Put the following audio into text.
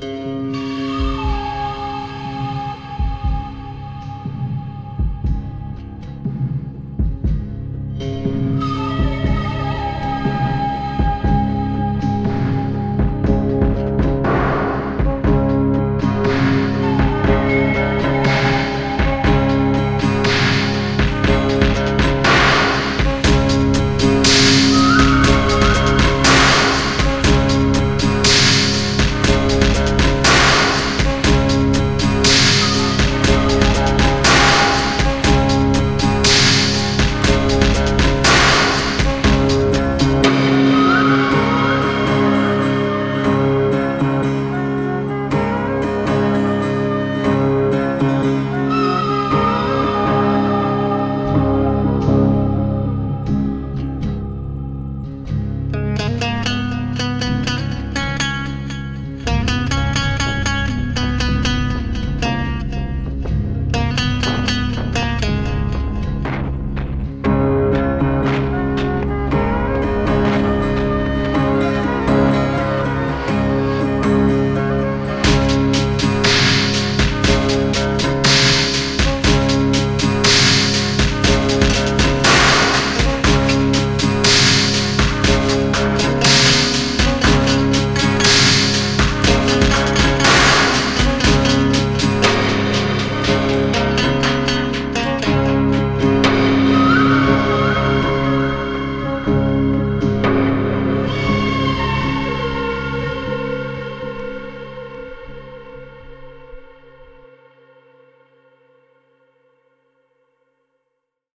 Música